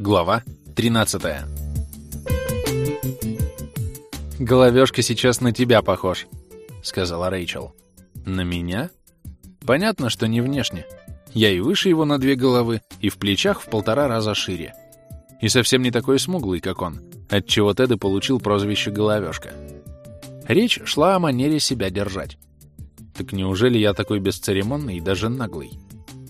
Глава 13 «Головёшка сейчас на тебя похож», — сказала Рэйчел. «На меня?» «Понятно, что не внешне. Я и выше его на две головы, и в плечах в полтора раза шире. И совсем не такой смуглый, как он, отчего Тед и получил прозвище «Головёшка». Речь шла о манере себя держать. Так неужели я такой бесцеремонный и даже наглый?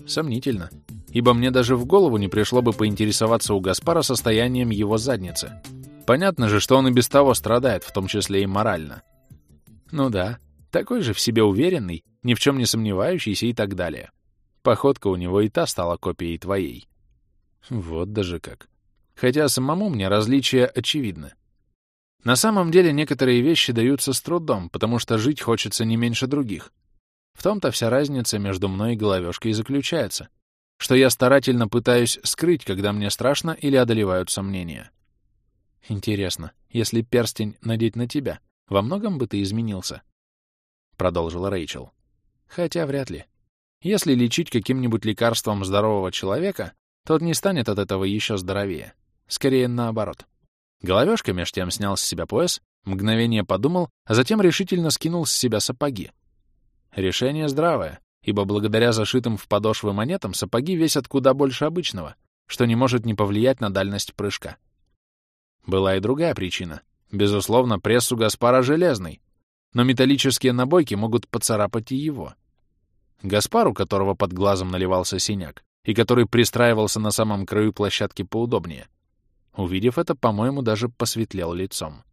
Сомнительно ибо мне даже в голову не пришло бы поинтересоваться у Гаспара состоянием его задницы. Понятно же, что он и без того страдает, в том числе и морально. Ну да, такой же в себе уверенный, ни в чем не сомневающийся и так далее. Походка у него и та стала копией твоей. Вот даже как. Хотя самому мне различия очевидны. На самом деле некоторые вещи даются с трудом, потому что жить хочется не меньше других. В том-то вся разница между мной и головешкой заключается — что я старательно пытаюсь скрыть, когда мне страшно или одолевают сомнения. Интересно, если перстень надеть на тебя, во многом бы ты изменился? Продолжила Рэйчел. Хотя вряд ли. Если лечить каким-нибудь лекарством здорового человека, тот не станет от этого еще здоровее. Скорее наоборот. Головешка меж тем снял с себя пояс, мгновение подумал, а затем решительно скинул с себя сапоги. Решение здравое, ибо благодаря зашитым в подошвы монетам сапоги весят куда больше обычного, что не может не повлиять на дальность прыжка. Была и другая причина. Безусловно, пресс у Гаспара железный, но металлические набойки могут поцарапать и его. Гаспар, у которого под глазом наливался синяк, и который пристраивался на самом краю площадки поудобнее, увидев это, по-моему, даже посветлел лицом.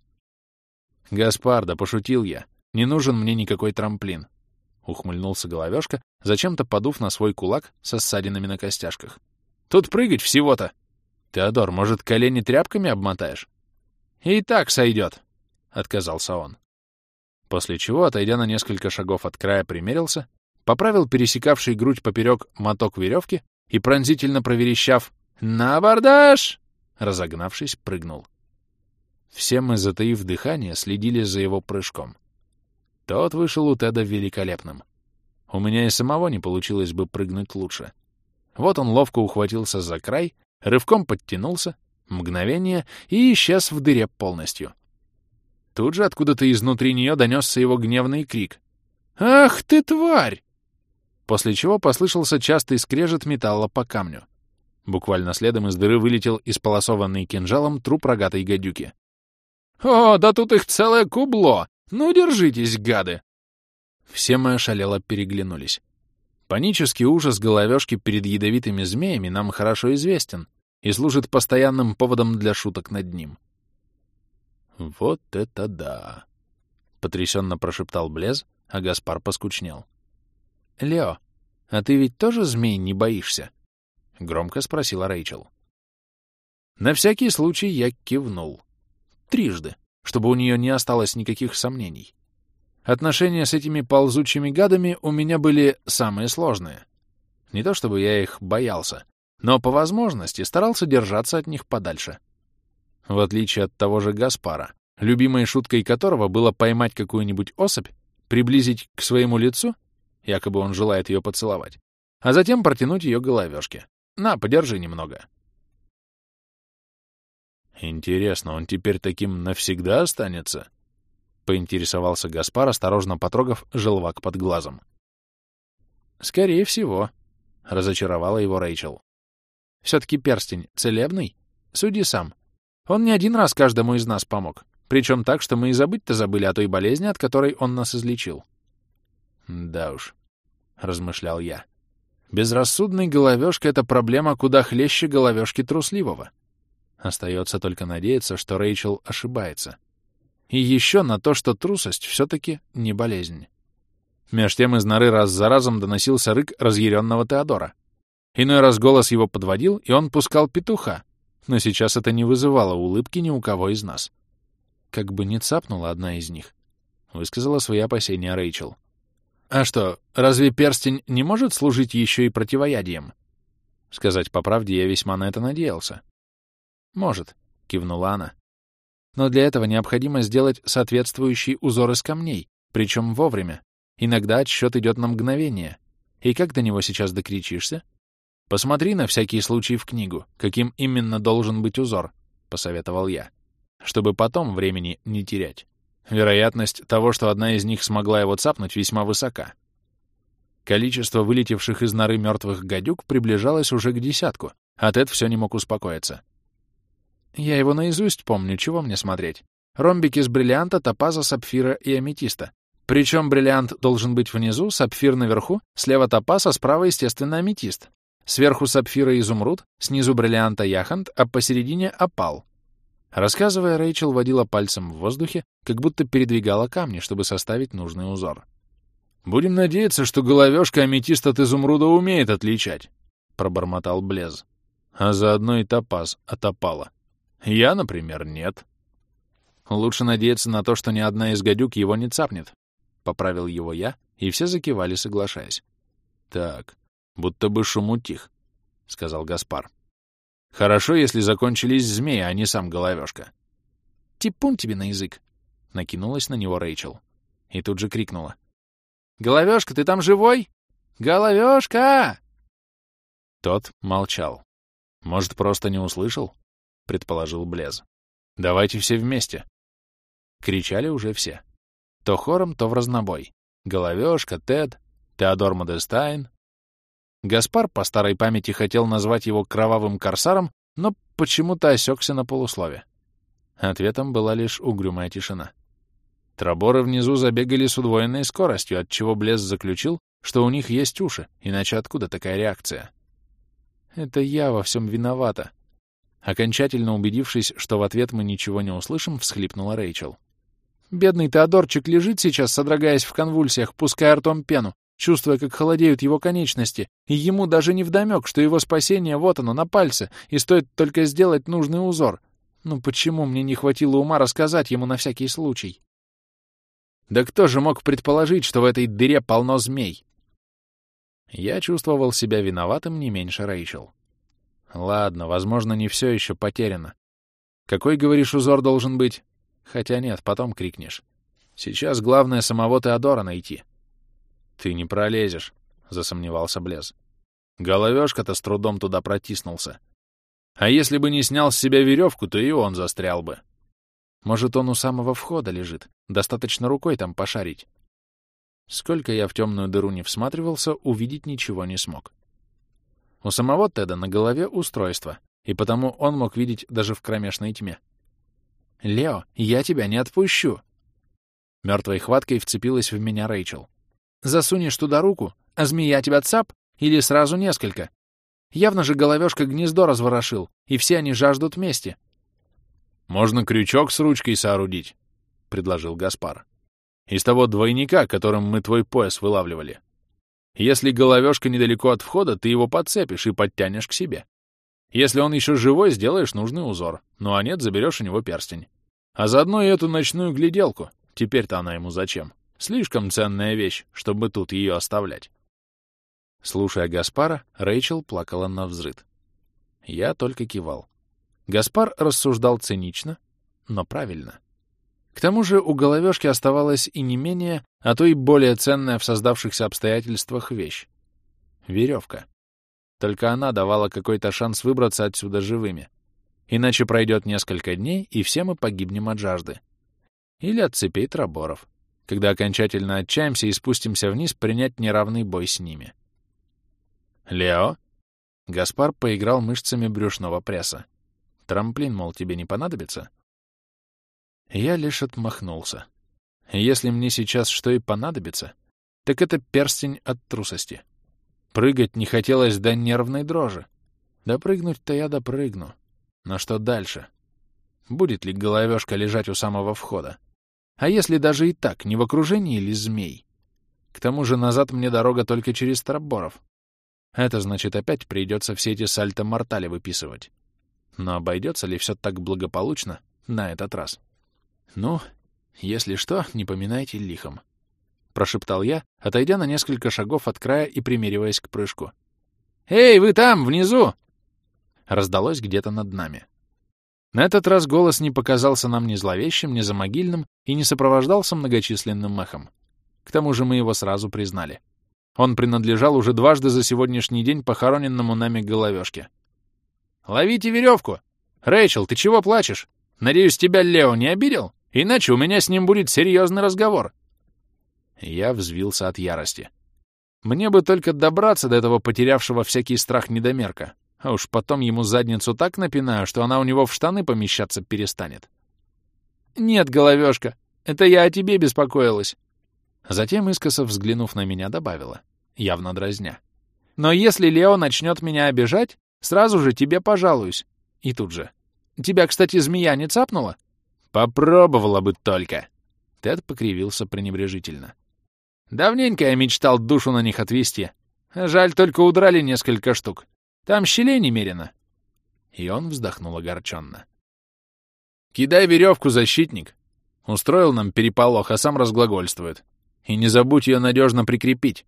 «Гаспар, да пошутил я. Не нужен мне никакой трамплин ухмыльнулся головешка, зачем-то подув на свой кулак со ссадинами на костяшках. Тут прыгать всего-то. Теодор, может, колени тряпками обмотаешь? И так сойдет, отказался он. После чего, отойдя на несколько шагов от края, примерился, поправил пересекавший грудь поперек моток веревки и, пронзительно проверещав «На абордаж!», разогнавшись, прыгнул. Все мы, затаив дыхание, следили за его прыжком. Тот вышел у Теда великолепным. У меня и самого не получилось бы прыгнуть лучше. Вот он ловко ухватился за край, рывком подтянулся, мгновение и исчез в дыре полностью. Тут же откуда-то изнутри нее донесся его гневный крик. «Ах ты, тварь!» После чего послышался частый скрежет металла по камню. Буквально следом из дыры вылетел исполосованный кинжалом труп рогатой гадюки. «О, да тут их целое кубло! «Ну, держитесь, гады!» Все мы ошалело переглянулись. Панический ужас головешки перед ядовитыми змеями нам хорошо известен и служит постоянным поводом для шуток над ним. «Вот это да!» — потрясенно прошептал Блез, а Гаспар поскучнел. «Лео, а ты ведь тоже змей не боишься?» — громко спросила Рэйчел. На всякий случай я кивнул. Трижды чтобы у нее не осталось никаких сомнений. Отношения с этими ползучими гадами у меня были самые сложные. Не то чтобы я их боялся, но по возможности старался держаться от них подальше. В отличие от того же Гаспара, любимой шуткой которого было поймать какую-нибудь особь, приблизить к своему лицу, якобы он желает ее поцеловать, а затем протянуть ее головешке. «На, подержи немного». «Интересно, он теперь таким навсегда останется?» — поинтересовался Гаспар, осторожно потрогав желвак под глазом. «Скорее всего», — разочаровала его Рэйчел. «Все-таки перстень целебный? Суди сам. Он не один раз каждому из нас помог, причем так, что мы и забыть-то забыли о той болезни, от которой он нас излечил». «Да уж», — размышлял я. «Безрассудный головешка — это проблема куда хлеще головешки трусливого». Остается только надеяться, что Рэйчел ошибается. И еще на то, что трусость все-таки не болезнь. Меж тем из норы раз за разом доносился рык разъяренного Теодора. Иной раз голос его подводил, и он пускал петуха, но сейчас это не вызывало улыбки ни у кого из нас. Как бы не цапнула одна из них, — высказала свои опасения Рэйчел. «А что, разве перстень не может служить еще и противоядием?» Сказать по правде, я весьма на это надеялся. «Может», — кивнула она. «Но для этого необходимо сделать соответствующий узор из камней, причем вовремя. Иногда отсчет идет на мгновение. И как до него сейчас докричишься? Посмотри на всякий случай в книгу, каким именно должен быть узор, — посоветовал я, чтобы потом времени не терять. Вероятность того, что одна из них смогла его цапнуть, весьма высока. Количество вылетевших из норы мертвых гадюк приближалось уже к десятку, а Тед все не мог успокоиться. Я его наизусть помню, чего мне смотреть. Ромбик из бриллианта, топаза, сапфира и аметиста. Причем бриллиант должен быть внизу, сапфир наверху, слева топаз, а справа, естественно, аметист. Сверху сапфира и изумруд, снизу бриллианта яхонт, а посередине — опал. Рассказывая, Рэйчел водила пальцем в воздухе, как будто передвигала камни, чтобы составить нужный узор. «Будем надеяться, что головешка аметист от изумруда умеет отличать», — пробормотал Блез. «А заодно и топаз от опала. Я, например, нет». «Лучше надеяться на то, что ни одна из гадюк его не цапнет», — поправил его я, и все закивали, соглашаясь. «Так, будто бы шум утих», — сказал Гаспар. Хорошо, если закончились змеи, а не сам головешка. «Типун тебе на язык!» — накинулась на него Рэйчел. И тут же крикнула. «Головешка, ты там живой? Головешка!» Тот молчал. «Может, просто не услышал?» — предположил Блез. «Давайте все вместе!» Кричали уже все. То хором, то в разнобой. Головешка, Тед, Теодор Модестайн, Гаспар по старой памяти хотел назвать его кровавым корсаром, но почему-то осекся на полуслове. Ответом была лишь угрюмая тишина. Траборы внизу забегали с удвоенной скоростью, отчего Блес заключил, что у них есть уши, иначе откуда такая реакция? «Это я во всем виновата», Окончательно убедившись, что в ответ мы ничего не услышим, всхлипнула Рэйчел. «Бедный Теодорчик лежит сейчас, содрогаясь в конвульсиях, пуская ртом пену, чувствуя, как холодеют его конечности, и ему даже не вдомек, что его спасение вот оно, на пальце, и стоит только сделать нужный узор. Ну почему мне не хватило ума рассказать ему на всякий случай? Да кто же мог предположить, что в этой дыре полно змей? Я чувствовал себя виноватым не меньше Рэйчел. Ладно, возможно, не все еще потеряно. Какой, говоришь, узор должен быть? Хотя нет, потом крикнешь. Сейчас главное самого Теодора найти. «Ты не пролезешь», — засомневался Блез. Головешка-то с трудом туда протиснулся. А если бы не снял с себя веревку, то и он застрял бы. Может, он у самого входа лежит, достаточно рукой там пошарить. Сколько я в темную дыру не всматривался, увидеть ничего не смог. У самого Теда на голове устройство, и потому он мог видеть даже в кромешной тьме. «Лео, я тебя не отпущу!» Мертвой хваткой вцепилась в меня Рэйчел. Засунешь туда руку, а змея тебя цап или сразу несколько. Явно же головешка гнездо разворошил, и все они жаждут мести. «Можно крючок с ручкой соорудить», — предложил Гаспар. «Из того двойника, которым мы твой пояс вылавливали. Если головешка недалеко от входа, ты его подцепишь и подтянешь к себе. Если он еще живой, сделаешь нужный узор, ну а нет, заберешь у него перстень. А заодно и эту ночную гляделку. Теперь-то она ему зачем?» Слишком ценная вещь, чтобы тут ее оставлять. Слушая Гаспара, Рэйчел плакала на взрыд. Я только кивал. Гаспар рассуждал цинично, но правильно. К тому же у головешки оставалась и не менее, а то и более ценная в создавшихся обстоятельствах вещь — веревка. Только она давала какой-то шанс выбраться отсюда живыми. Иначе пройдет несколько дней, и все мы погибнем от жажды. Или от цепей траборов когда окончательно отчаемся и спустимся вниз принять неравный бой с ними. «Лео?» Гаспар поиграл мышцами брюшного пресса. «Трамплин, мол, тебе не понадобится?» Я лишь отмахнулся. Если мне сейчас что и понадобится, так это перстень от трусости. Прыгать не хотелось до нервной дрожи. Допрыгнуть-то я допрыгну. Но что дальше? Будет ли головешка лежать у самого входа? А если даже и так, не в окружении ли змей? К тому же назад мне дорога только через Траборов. Это значит, опять придется все эти сальто-мортали выписывать. Но обойдется ли все так благополучно на этот раз? Ну, если что, не поминайте лихом. Прошептал я, отойдя на несколько шагов от края и примериваясь к прыжку. «Эй, вы там, внизу!» Раздалось где-то над нами. На этот раз голос не показался нам ни зловещим, ни замогильным и не сопровождался многочисленным мехом. К тому же мы его сразу признали. Он принадлежал уже дважды за сегодняшний день похороненному нами головешке. «Ловите веревку! Рэйчел, ты чего плачешь? Надеюсь, тебя Лео не обидел? Иначе у меня с ним будет серьезный разговор». Я взвился от ярости. Мне бы только добраться до этого потерявшего всякий страх недомерка, а уж потом ему задницу так напинаю, что она у него в штаны помещаться перестанет. «Нет, головешка, это я о тебе беспокоилась». Затем, искоса взглянув на меня, добавила, явно дразня. «Но если Лео начнет меня обижать, сразу же тебе пожалуюсь». И тут же. «Тебя, кстати, змея не цапнула?» «Попробовала бы только!» Тед покривился пренебрежительно. «Давненько я мечтал душу на них отвести. Жаль, только удрали несколько штук. Там щелей немерено». И он вздохнул огорченно. «Кидай веревку, защитник!» Устроил нам переполох, а сам разглагольствует. И не забудь ее надежно прикрепить.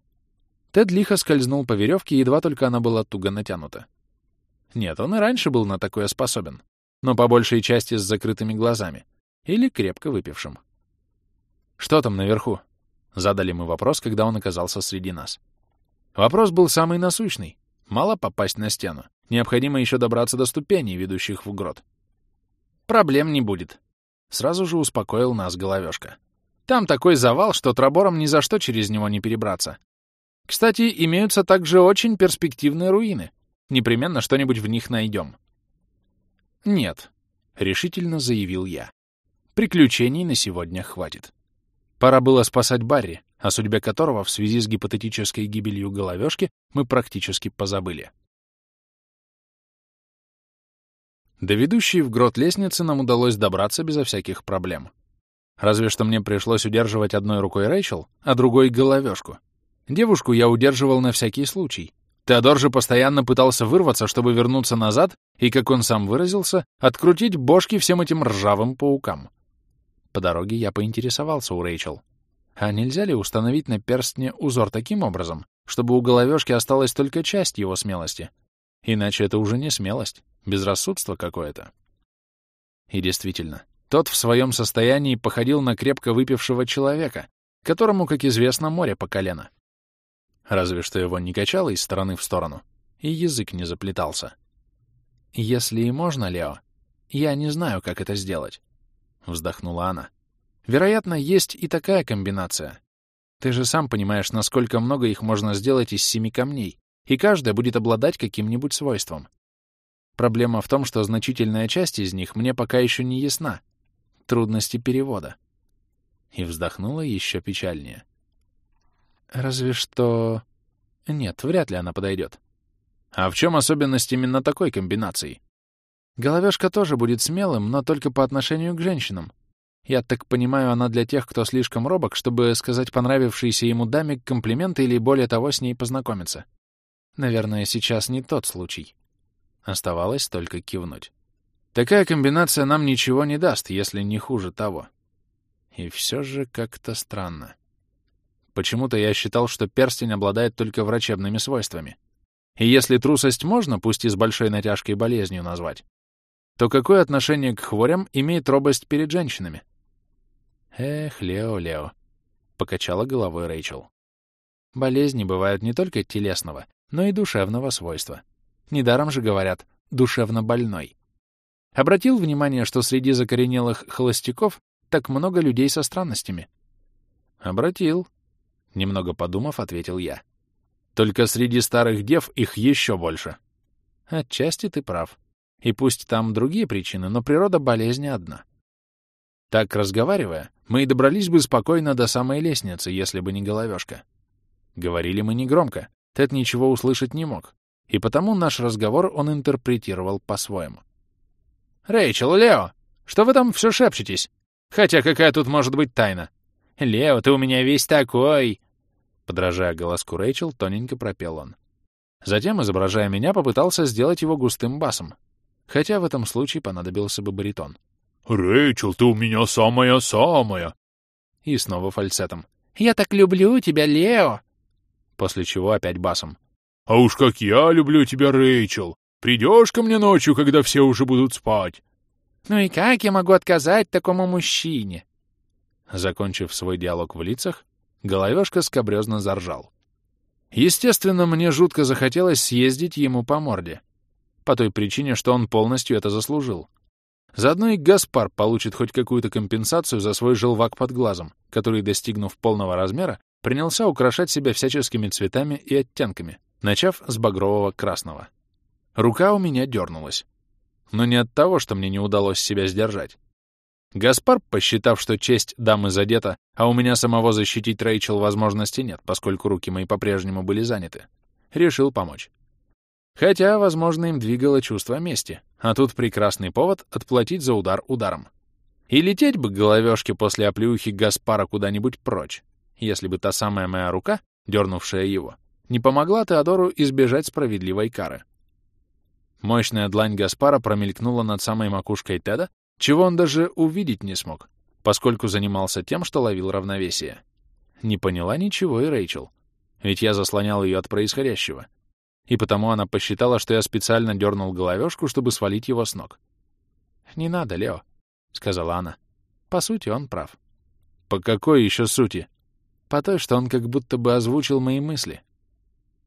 Тед лихо скользнул по веревке, едва только она была туго натянута. Нет, он и раньше был на такое способен, но по большей части с закрытыми глазами или крепко выпившим. «Что там наверху?» — задали мы вопрос, когда он оказался среди нас. Вопрос был самый насущный. Мало попасть на стену. Необходимо еще добраться до ступеней, ведущих в грот. «Проблем не будет», — сразу же успокоил нас головешка. «Там такой завал, что трабором ни за что через него не перебраться. Кстати, имеются также очень перспективные руины. Непременно что-нибудь в них найдем». «Нет», — решительно заявил я. «Приключений на сегодня хватит». Пора было спасать Барри, о судьбе которого в связи с гипотетической гибелью головешки мы практически позабыли. До ведущей в грот лестницы нам удалось добраться безо всяких проблем. Разве что мне пришлось удерживать одной рукой Рэйчел, а другой — головешку. Девушку я удерживал на всякий случай. Теодор же постоянно пытался вырваться, чтобы вернуться назад и, как он сам выразился, открутить бошки всем этим ржавым паукам. По дороге я поинтересовался у Рэйчел. А нельзя ли установить на перстне узор таким образом, чтобы у головешки осталась только часть его смелости? Иначе это уже не смелость, безрассудство какое-то. И действительно, тот в своем состоянии походил на крепко выпившего человека, которому, как известно, море по колено. Разве что его не качало из стороны в сторону, и язык не заплетался. Если и можно, Лео, я не знаю, как это сделать. — вздохнула она. «Вероятно, есть и такая комбинация. Ты же сам понимаешь, насколько много их можно сделать из семи камней, и каждая будет обладать каким-нибудь свойством. Проблема в том, что значительная часть из них мне пока еще не ясна. Трудности перевода». И вздохнула еще печальнее. «Разве что...» «Нет, вряд ли она подойдет». «А в чем особенность именно такой комбинации?» Головешка тоже будет смелым, но только по отношению к женщинам. Я так понимаю, она для тех, кто слишком робок, чтобы сказать понравившейся ему даме комплименты или более того с ней познакомиться. Наверное, сейчас не тот случай. Оставалось только кивнуть. Такая комбинация нам ничего не даст, если не хуже того. И все же как-то странно. Почему-то я считал, что перстень обладает только врачебными свойствами. И если трусость можно, пусть и с большой натяжкой болезнью назвать, то какое отношение к хворям имеет робость перед женщинами? Эх, Лео, Лео, — покачала головой Рэйчел. Болезни бывают не только телесного, но и душевного свойства. Недаром же говорят «душевно больной». Обратил внимание, что среди закоренелых холостяков так много людей со странностями? Обратил. Немного подумав, ответил я. Только среди старых дев их еще больше. Отчасти ты прав. И пусть там другие причины, но природа болезни одна. Так, разговаривая, мы и добрались бы спокойно до самой лестницы, если бы не головешка. Говорили мы негромко, Тед ничего услышать не мог, и потому наш разговор он интерпретировал по-своему. «Рэйчел, Лео, что вы там все шепчетесь? Хотя какая тут может быть тайна? Лео, ты у меня весь такой!» Подражая голоску Рэйчел, тоненько пропел он. Затем, изображая меня, попытался сделать его густым басом, хотя в этом случае понадобился бы баритон. «Рэйчел, ты у меня самая-самая!» И снова фальцетом. «Я так люблю тебя, Лео!» После чего опять басом. «А уж как я люблю тебя, Рэйчел! Придешь ко мне ночью, когда все уже будут спать!» «Ну и как я могу отказать такому мужчине?» Закончив свой диалог в лицах, головешка скобрезно заржал. Естественно, мне жутко захотелось съездить ему по морде. По той причине, что он полностью это заслужил. Заодно и Гаспар получит хоть какую-то компенсацию за свой желвак под глазом, который, достигнув полного размера, принялся украшать себя всяческими цветами и оттенками, начав с багрового красного. Рука у меня дернулась. Но не от того, что мне не удалось себя сдержать. Гаспар, посчитав, что честь дамы задета, а у меня самого защитить Рэйчел возможности нет, поскольку руки мои по-прежнему были заняты, решил помочь. Хотя, возможно, им двигало чувство мести, а тут прекрасный повод отплатить за удар ударом. И лететь бы к головешке после оплеухи Гаспара куда-нибудь прочь, если бы та самая моя рука, дернувшая его, не помогла Теодору избежать справедливой кары. Мощная длань Гаспара промелькнула над самой макушкой Теда, чего он даже увидеть не смог, поскольку занимался тем, что ловил равновесие. Не поняла ничего и Рэйчел, ведь я заслонял ее от происходящего — и потому она посчитала, что я специально дернул головешку, чтобы свалить его с ног. «Не надо, Лео», — сказала она. «По сути, он прав». «По какой еще сути?» «По той, что он как будто бы озвучил мои мысли».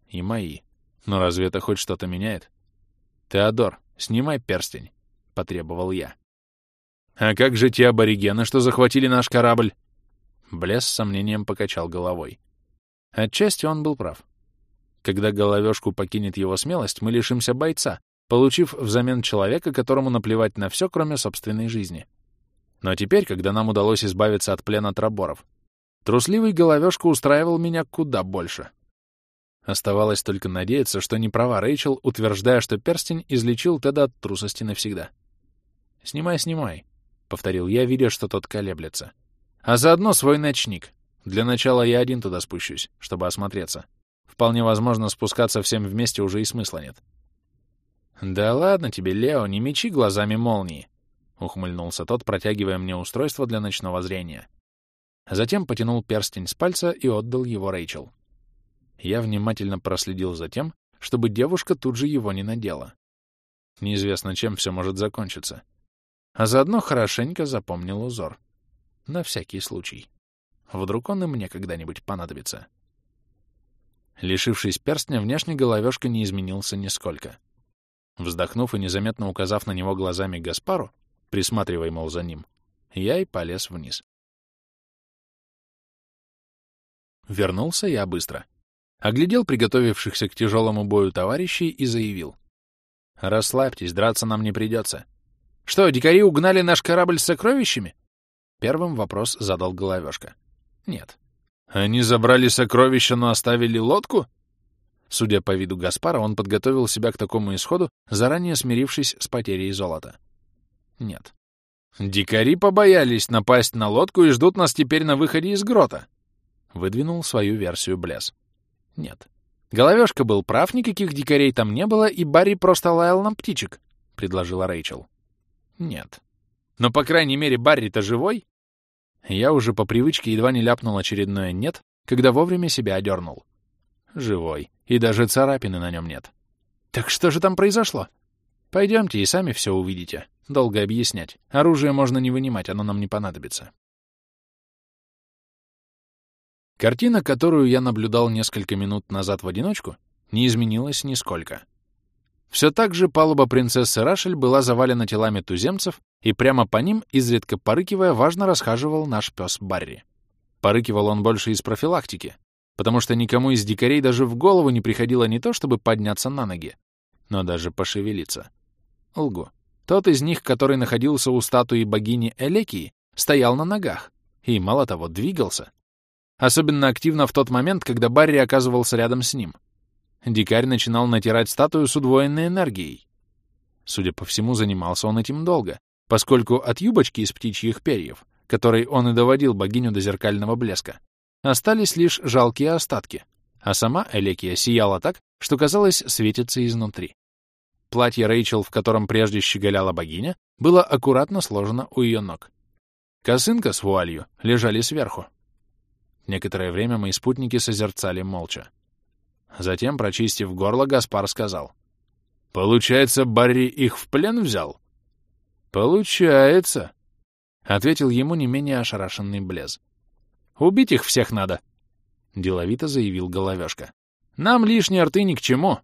«И мои. Но разве это хоть что-то меняет?» «Теодор, снимай перстень», — потребовал я. «А как же те аборигены, что захватили наш корабль?» Блес с сомнением покачал головой. Отчасти он был прав. Когда головешку покинет его смелость, мы лишимся бойца, получив взамен человека, которому наплевать на все, кроме собственной жизни. Но теперь, когда нам удалось избавиться от плена траборов, трусливый головешка устраивал меня куда больше. Оставалось только надеяться, что не права Рэйчел, утверждая, что перстень излечил Теда от трусости навсегда. «Снимай, снимай», — повторил я, видя, что тот колеблется. «А заодно свой ночник. Для начала я один туда спущусь, чтобы осмотреться». Вполне возможно, спускаться всем вместе уже и смысла нет. «Да ладно тебе, Лео, не мечи глазами молнии!» — ухмыльнулся тот, протягивая мне устройство для ночного зрения. Затем потянул перстень с пальца и отдал его Рэйчел. Я внимательно проследил за тем, чтобы девушка тут же его не надела. Неизвестно, чем все может закончиться. А заодно хорошенько запомнил узор. На всякий случай. Вдруг он и мне когда-нибудь понадобится. Лишившись перстня, внешне головешка не изменился нисколько. Вздохнув и незаметно указав на него глазами Гаспару, присматривай, мол, за ним, я и полез вниз. Вернулся я быстро. Оглядел приготовившихся к тяжелому бою товарищей и заявил. «Расслабьтесь, драться нам не придется. Что, дикари угнали наш корабль с сокровищами?» Первым вопрос задал головешка. «Нет, они забрали сокровища, но оставили лодку? Судя по виду Гаспара, он подготовил себя к такому исходу, заранее смирившись с потерей золота. Нет. «Дикари побоялись напасть на лодку и ждут нас теперь на выходе из грота», — выдвинул свою версию Блес. «Нет. Головешка был прав, никаких дикарей там не было, и Барри просто лаял на птичек», — предложила Рэйчел. «Нет. Но, по крайней мере, Барри-то живой?» Я уже по привычке едва не ляпнул очередное «нет», когда вовремя себя одернул. Живой. И даже царапины на нем нет. Так что же там произошло? Пойдемте и сами все увидите. Долго объяснять. Оружие можно не вынимать, оно нам не понадобится. Картина, которую я наблюдал несколько минут назад в одиночку, не изменилась нисколько. Все так же палуба принцессы Рашель была завалена телами туземцев, и прямо по ним, изредка порыкивая, важно расхаживал наш пес Барри. Порыкивал он больше из профилактики, потому что никому из дикарей даже в голову не приходило не то, чтобы подняться на ноги, но даже пошевелиться. Лгу. Тот из них, который находился у статуи богини Элекии, стоял на ногах и, мало того, двигался. Особенно активно в тот момент, когда Барри оказывался рядом с ним — Дикарь начинал натирать статую с удвоенной энергией. Судя по всему, занимался он этим долго, поскольку от юбочки из птичьих перьев, которой он и доводил богиню до зеркального блеска, остались лишь жалкие остатки, а сама Элекия сияла так, что, казалось, светится изнутри. Платье Рэйчел, в котором прежде щеголяла богиня, было аккуратно сложено у ее ног. Косынка с вуалью лежали сверху. Некоторое время мои спутники созерцали молча. Затем, прочистив горло, Гаспар сказал. «Получается, Барри их в плен взял?» «Получается», — ответил ему не менее ошарашенный Блез. «Убить их всех надо», — деловито заявил Головешка. Нам лишние рты ни к чему».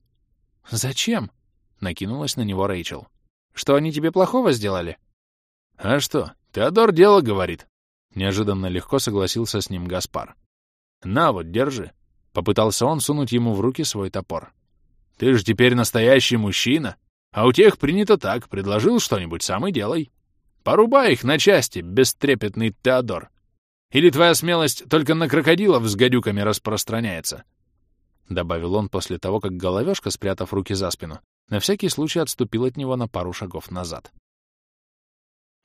«Зачем?» — накинулась на него Рэйчел. «Что они тебе плохого сделали?» «А что, Теодор дело говорит». Неожиданно легко согласился с ним Гаспар. «На вот, держи». Попытался он сунуть ему в руки свой топор. «Ты же теперь настоящий мужчина, а у тех принято так, предложил что-нибудь, сам и делай. Порубай их на части, бестрепетный Теодор. Или твоя смелость только на крокодилов с гадюками распространяется?» Добавил он после того, как головешка, спрятав руки за спину, на всякий случай отступил от него на пару шагов назад.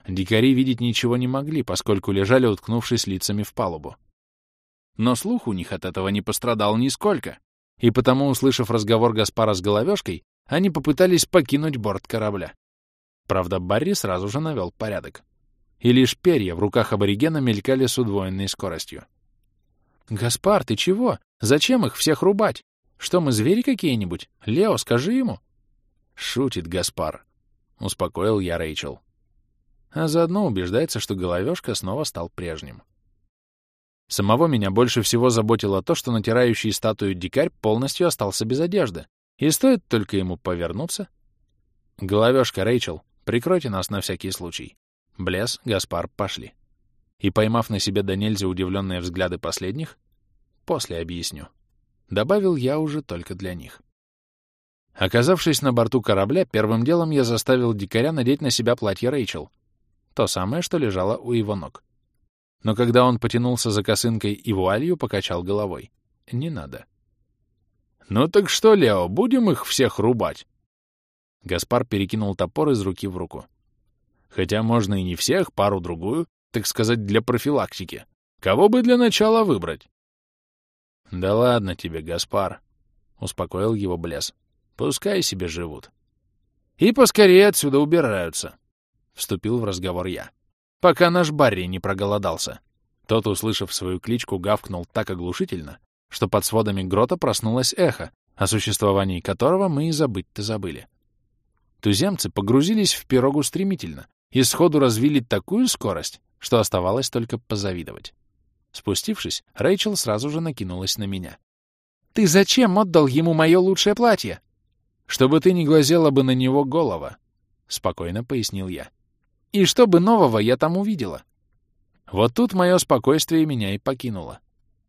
Дикари видеть ничего не могли, поскольку лежали, уткнувшись лицами в палубу. Но слух у них от этого не пострадал нисколько, и потому, услышав разговор Гаспара с головешкой, они попытались покинуть борт корабля. Правда, Барри сразу же навел порядок. И лишь перья в руках аборигена мелькали с удвоенной скоростью. «Гаспар, ты чего? Зачем их всех рубать? Что, мы звери какие-нибудь? Лео, скажи ему!» «Шутит Гаспар», — успокоил я Рэйчел. А заодно убеждается, что головешка снова стал прежним. Самого меня больше всего заботило то, что натирающий статую дикарь полностью остался без одежды, и стоит только ему повернуться. Головешка, Рэйчел, прикройте нас на всякий случай. Блес, Гаспар, пошли. И, поймав на себе до нельзя удивленные взгляды последних, после объясню. Добавил я уже только для них. Оказавшись на борту корабля, первым делом я заставил дикаря надеть на себя платье Рэйчел. То самое, что лежало у его ног. Но когда он потянулся за косынкой и вуалью, покачал головой. Не надо. «Ну так что, Лео, будем их всех рубать?» Гаспар перекинул топор из руки в руку. «Хотя можно и не всех, пару-другую, так сказать, для профилактики. Кого бы для начала выбрать?» «Да ладно тебе, Гаспар», — успокоил его Блес. «Пускай себе живут». «И поскорее отсюда убираются», — вступил в разговор я. «Пока наш Барри не проголодался». Тот, услышав свою кличку, гавкнул так оглушительно, что под сводами грота проснулось эхо, о существовании которого мы и забыть-то забыли. Туземцы погрузились в пирогу стремительно и сходу развили такую скорость, что оставалось только позавидовать. Спустившись, Рэйчел сразу же накинулась на меня. «Ты зачем отдал ему мое лучшее платье?» «Чтобы ты не глазела бы на него голова», — спокойно пояснил я. «И чтобы нового я там увидела?» Вот тут мое спокойствие меня и покинуло.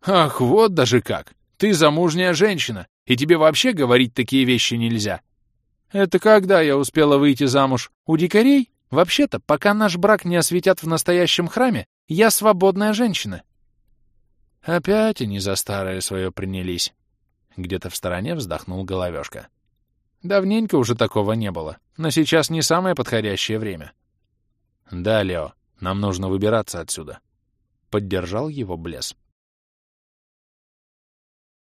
«Ах, вот даже как! Ты замужняя женщина, и тебе вообще говорить такие вещи нельзя!» «Это когда я успела выйти замуж? У дикарей? Вообще-то, пока наш брак не осветят в настоящем храме, я свободная женщина». Опять они за старое свое принялись. Где-то в стороне вздохнул головешка. Давненько уже такого не было, но сейчас не самое подходящее время. Да, Лео, нам нужно выбираться отсюда. Поддержал его Блесс.